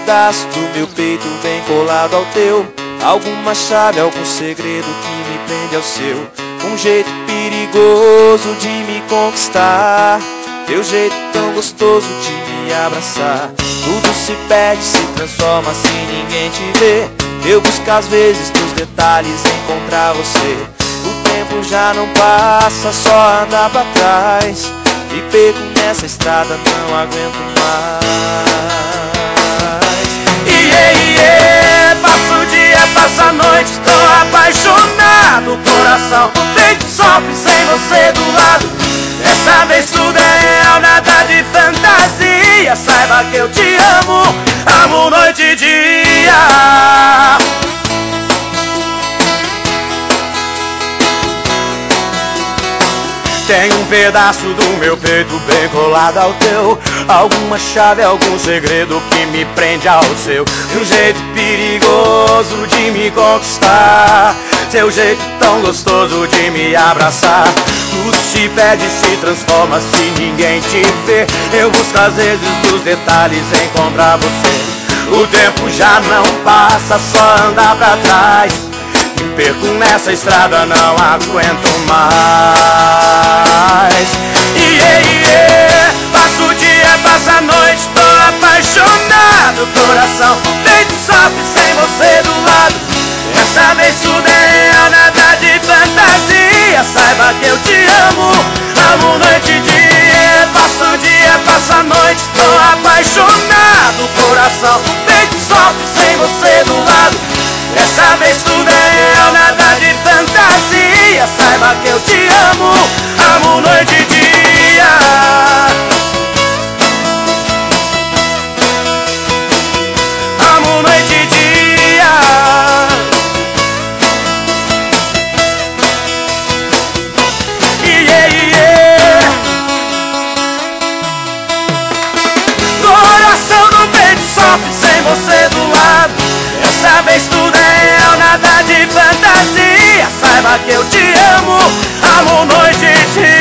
pedaço do meu peito vem colado ao teu. Alguma chave, algum segredo que me prende ao seu. Um jeito perigoso de me conquistar. Teu jeito tão gostoso de me abraçar. Tudo se perde, se transforma se ninguém te vê. Eu busco às vezes nos detalhes encontrar você. O tempo já não passa, só anda pra trás. Me perco nessa estrada, não aguento mais. Sem você do lado. Dessa vez tudo é real, nada de fantasia. Saiba que eu te amo, amo noite e dia. Tem um pedaço do meu peito bem colado ao teu. Alguma chave, algum segredo que me prende ao seu. E um jeito perigoso de me conquistar. Seu jeito tão gostoso de me abraçar. Tudo se perde, se transforma se ninguém te vê. Eu busco às vezes nos detalhes encontrar você. O tempo já não passa, só anda pra trás. Me perco nessa estrada, não aguento mais. Iê, iê, passo o dia, passa a noite, tô apaixonado. Coração feito sofre sem você do lado. Essa vez tudo nada de fantasia. Saiba que eu te amo, amo noite e dia. Passo o dia, passa a noite, tô apaixonado. Coração fantasia. Saiba que eu te amo, amo noite e dia.